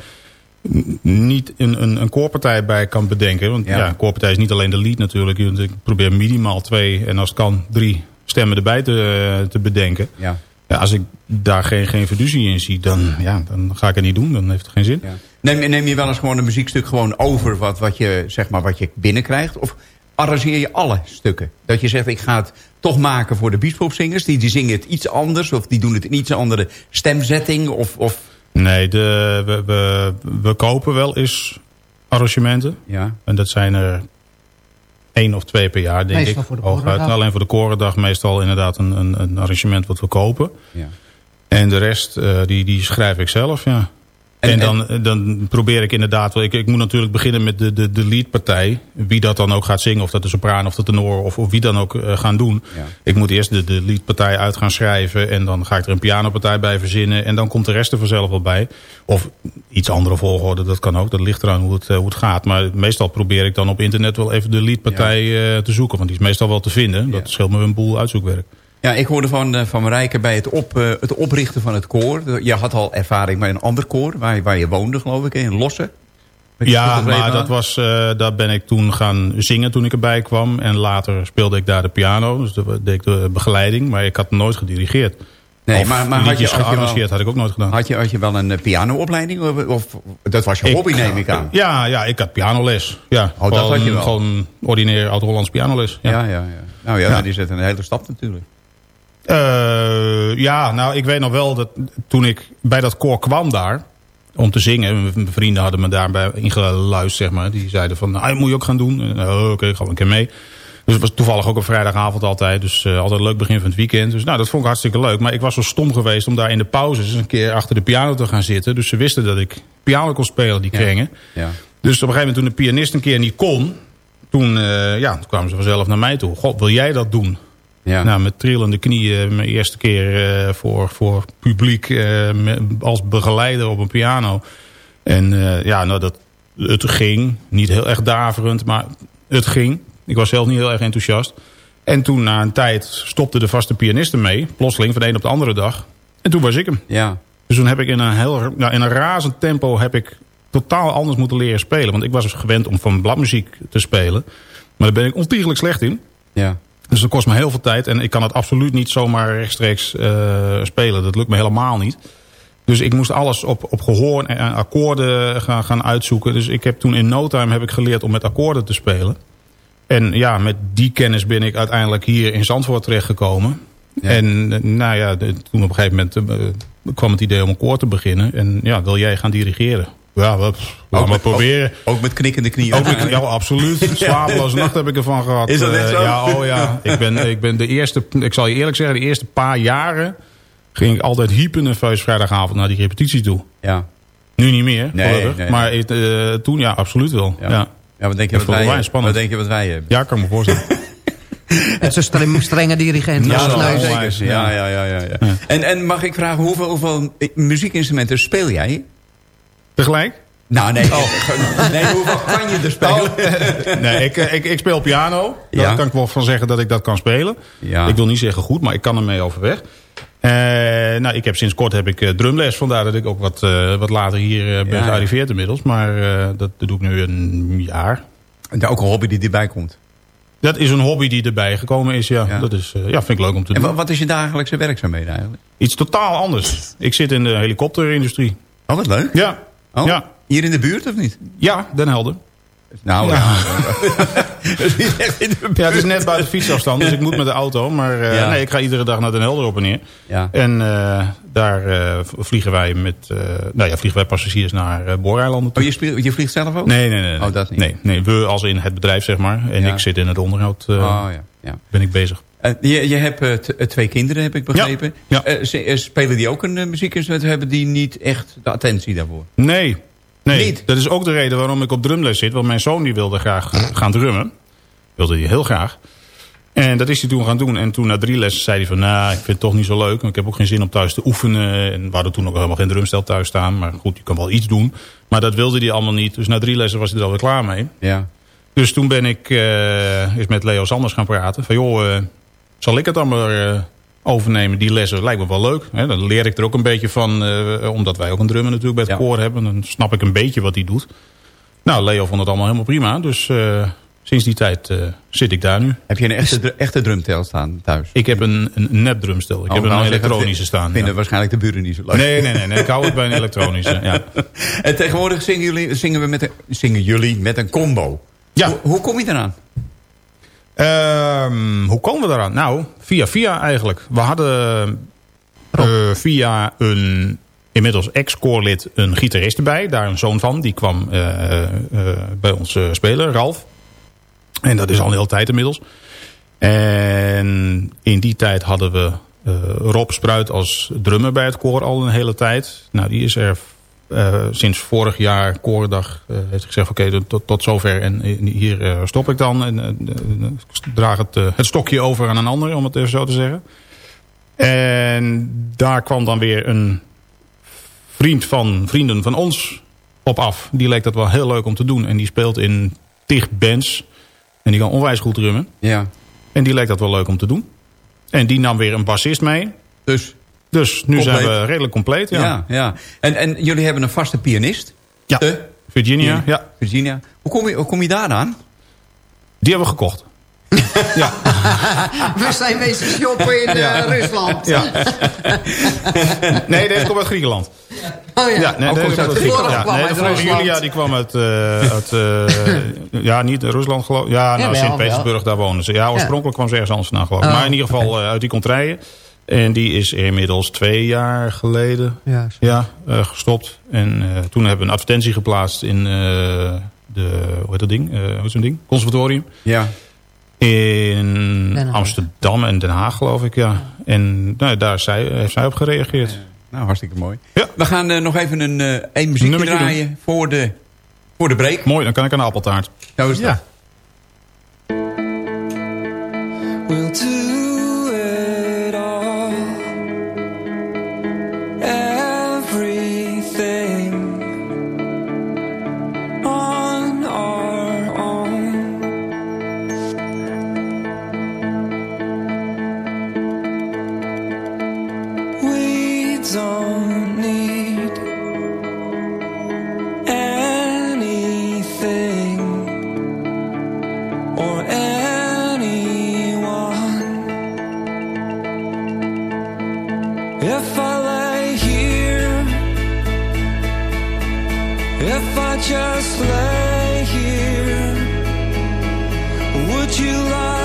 niet een, een, een koorpartij bij kan bedenken. Want Ja. ja. een koorpartij is niet alleen de lead natuurlijk. Ik probeer minimaal twee en als het kan drie stemmen erbij te, te bedenken. Ja. Ja, als ik daar geen, geen fiducie in zie, dan, ja, dan ga ik het niet doen. Dan heeft het geen zin. Neem, neem je wel eens gewoon een muziekstuk gewoon over wat, wat, je, zeg maar, wat je binnenkrijgt? Of arrangeer je alle stukken? Dat je zegt, ik ga het toch maken voor de beatpopzingers. Die, die zingen het iets anders of die doen het in iets andere stemzetting? Of, of... Nee, de, we, we, we kopen wel eens arrangementen. Ja. En dat zijn er één of twee per jaar, denk Meestal ik. voor de Hooguit. Korendag. Alleen voor de korendag meestal inderdaad een, een, een arrangement wat we kopen. Ja. En de rest, eh, die, die schrijf ik zelf, ja. En- En, dan, dan probeer ik inderdaad... wel- Ik, ik moet natuurlijk beginnen met de, de, de leadpartij. Wie dat dan ook gaat zingen. Of dat de sopraan of de tenor. Of, of wie dan ook eh, gaan doen. Ja. Ik moet eerst de, de leadpartij uit gaan schrijven. En dan ga ik er een pianopartij bij verzinnen. En dan komt de rest er vanzelf wel bij. Of iets andere volgorde, dat kan ook. Dat ligt eraan hoe het, eh, hoe het gaat. Maar meestal probeer ik dan op internet wel even de leadpartij eh, te zoeken. Want die is meestal wel te vinden. Dat scheelt me een boel uitzoekwerk. Ja, ik hoorde van, eh, van Marijke bij het, op, eh, het oprichten van het koor. Je had al ervaring bij een ander koor, waar, je- waar je woonde geloof ik, in Lossen. Ja, maar dat was, eh, daar ben ik toen gaan zingen toen ik erbij kwam. En later speelde ik daar de piano. Dus dat deed ik de begeleiding. Maar ik had nooit gedirigeerd. Nee, of maar- maar had je- had je had ik ook nooit gedaan. Had je, had je wel een pianoopleiding? Of, of dat was je hobby, neem ik aan. Ja, ja, ik had pianoles. Ja, Oh, dat had je wel. Gewoon ordinair oud-Hollands pianoles. Ja. Ja, ja, ja. Nou ja, Ja. dat is het een hele stap natuurlijk. Eh, ja, nou, ik weet nog wel dat toen ik bij dat koor kwam daar... om te zingen, mijn vrienden hadden me daarbij ingeluisterd, zeg maar. Die zeiden van, nou, dat moet je ook gaan doen. En, oh, Oké, gaan we een keer mee. Dus het was toevallig ook op vrijdagavond altijd. Dus eh, altijd een leuk begin van het weekend. Dus nou, dat vond ik hartstikke leuk. Maar ik was zo stom geweest om daar in de pauzes... een keer achter de piano te gaan zitten. Dus ze wisten dat ik piano kon spelen, die kringen. Ja. Dus op een gegeven moment toen de pianist een keer niet kon... toen, eh, ja, toen kwamen ze vanzelf naar mij toe. God, wil jij dat doen? Ja. Nou, met trillende knieën mijn eerste keer eh, voor, voor publiek eh, als begeleider op een piano. En eh, ja, nou, dat, het ging. Niet heel erg daverend, maar het ging. Ik was zelf niet heel erg enthousiast. En toen na een tijd stopte de vaste pianist ermee. Plotseling, van de een op de andere dag. En toen was ik hem. Ja. Dus toen heb ik in een, heel, nou, in een razend tempo heb ik totaal anders moeten leren spelen. Want ik was dus gewend om van bladmuziek te spelen. Maar daar ben ik ontiegelijk slecht in. Ja. Dus dat kost me heel veel tijd. En ik kan het absoluut niet zomaar rechtstreeks eh, spelen. Dat lukt me helemaal niet. Dus ik moest alles op, op gehoor en en akkoorden gaan, gaan uitzoeken. Dus ik heb toen in no time heb ik geleerd om met akkoorden te spelen. En ja, met die kennis ben ik uiteindelijk hier in Zandvoort terechtgekomen. En eh, nou ja, toen op een gegeven moment eh, kwam het idee om een koor te beginnen. En ja, wil jij gaan dirigeren? Ja, wat, laat maar proberen. Ook, ook met knikkende knieën. Ook met- ja, absoluut. Slapeloze nacht heb ik ervan gehad. Is dat echt Eh, zo? Ja, oh ja. Ik ben, ik ben de eerste, ik zal je eerlijk zeggen, de eerste paar jaren ging ik altijd hyper nerveus vrijdagavond naar die repetities toe. Ja. Nu niet meer, Nee, gelukkig. nee, maar eh, toen ja, absoluut wel. Ja. Ja. Ja, wat denk je Dat wat wij, wat denk je wat wij hebben? Ja, kan ik me voorstellen. Het is een streng- strenge dirigent. Ja, Ja, dat. Ja, ja, ja, ja, ja. En, en mag ik vragen, hoeveel, hoeveel muziekinstrumenten speel jij? Tegelijk? Nou, nee. nee, hoeveel kan je er spelen? nee, ik, eh, ik, ik speel piano. Daar Ja. kan ik wel van zeggen dat ik dat kan spelen. Ja. Ik wil niet zeggen goed, maar ik kan ermee overweg. Eh, nou, ik heb sinds kort heb ik eh, drumles. Vandaar dat ik ook wat, wat later hier ben Ja. gearriveerd inmiddels. Maar dat, dat doe ik nu een jaar. En ook een hobby die erbij komt. Dat is een hobby die erbij gekomen is, ja. Ja. Dat is, ja, vind ik leuk om te En doen. wa- wat is je dagelijkse werkzaamheden eigenlijk? Iets totaal anders. Ik zit in de helikopterindustrie. Oh, wat leuk. Ja. Oh, Ja. Hier in de buurt of niet? Ja, Den Helder. Nou, Ja. ja. het is net buiten fietsafstand, dus ik moet met de auto. Maar eh, Ja. nee, ik ga iedere dag naar Den Helder op en neer. Ja. En eh, daar eh, vliegen wij met, nou ja, vliegen wij passagiers naar Booreilanden toe. Oh, je, speelt, je vliegt zelf ook? Nee, nee, nee. nee. Oh, dat niet. Nee, nee, we als in het bedrijf, zeg maar. En ik zit in het onderhoud, Oh, ja. ja. ben ik bezig. Eh, je, je hebt eh, eh, twee kinderen, heb ik begrepen. Ja. Ze- spelen die ook een uh, muziekinstrument? Hebben die niet echt de attentie daarvoor? Nee, nee. Niet? Dat is ook de reden waarom ik op drumles zit. Want mijn zoon die wilde graag gaan drummen. Wilde hij heel graag. En dat is hij toen gaan doen. En toen na drie lessen zei hij van... nou, ik vind het toch niet zo leuk. Ik heb ook geen zin om thuis te oefenen. En we hadden toen ook helemaal geen drumstel thuis staan. Maar goed, je kan wel iets doen. Maar dat wilde hij allemaal niet. Dus na drie lessen was hij er alweer klaar mee. Ja. Dus toen ben ik eh, eens met Leo Sanders gaan praten. Van joh, zal ik het dan maar eh, overnemen? Die lessen lijkt me wel leuk. Hè? Dan leer ik er ook een beetje van. eh, omdat wij ook een drummer natuurlijk bij het Ja. koor hebben. Dan snap ik een beetje wat hij doet. Nou, Leo vond het allemaal helemaal prima. Dus eh, sinds die tijd zit ik daar nu. Heb je een echte, echte drumtel staan thuis? Ik heb een, een nep drumstel. Ik Oh, heb nou, een elektronische staan. Vinden ja. waarschijnlijk de buren niet zo leuk. Nee, nee, nee, nee. Ik hou het bij een elektronische. Ja. En tegenwoordig zingen, jullie, zingen, we met een, zingen jullie met een combo. Ja. Hoe, hoe kom je eraan? Ehm, hoe komen we eraan? Nou, via via eigenlijk. We hadden eh, via een inmiddels ex-koorlid een gitarist erbij. Daar een zoon van. Die kwam eh, eh, bij ons eh, spelen, Ralf. En dat is al een hele tijd inmiddels. En in die tijd hadden we Rob Spruit als drummer bij het koor al een hele tijd. Nou, die is er eh, sinds vorig jaar, koordag, eh, heeft gezegd... oké, tot, tot zover en hier eh, stop ik dan. En ik draag het, het stokje over aan een ander, om het even zo te zeggen. En daar kwam dan weer een vriend van vrienden van ons op af. Die leek dat wel heel leuk om te doen. En die speelt in tig bands. En die kan onwijs goed drummen. Ja. En die leek dat wel leuk om te doen. En die nam weer een bassist mee. Dus, Dus nu Compleet. zijn we redelijk compleet. Ja, ja. ja, En, en jullie hebben een vaste pianist? Ja. De? Virginia, ja. Virginia. Hoe kom je, hoe kom je daar aan? Die hebben we gekocht. ja. We zijn bezig shoppen in eh. Rusland. ja. nee, deze komt uit Griekenland. Oh ja. Ja, nee, deze komt uit Griekenland. Griekenland. Ja, kwam nee, uit de vorige Rusland. Julia die kwam uit, eh, uit eh, ja, niet Rusland geloof ik. Ja, nou, Sint-Petersburg, daar wonen ze. Ja, oorspronkelijk kwam ze ergens anders vandaan geloof ik. Oh. Maar in ieder geval uit die contraien. En die is inmiddels twee jaar geleden Ja, ja, eh, gestopt. En eh, toen hebben we een advertentie geplaatst in eh, de, hoe heet dat ding? Eh, hoe is ding? Conservatorium. Ja. In. Amsterdam en Den Haag, geloof ik, ja. En nou, daar is zij, heeft zij op gereageerd. Nou, hartstikke mooi. Ja. We gaan nog even een, eh een muziekje Nummertje draaien voor de, voor de break. Mooi, dan kan ik een appeltaart. Zo is dat. If I lay here, if I just lay here, would you lie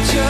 Such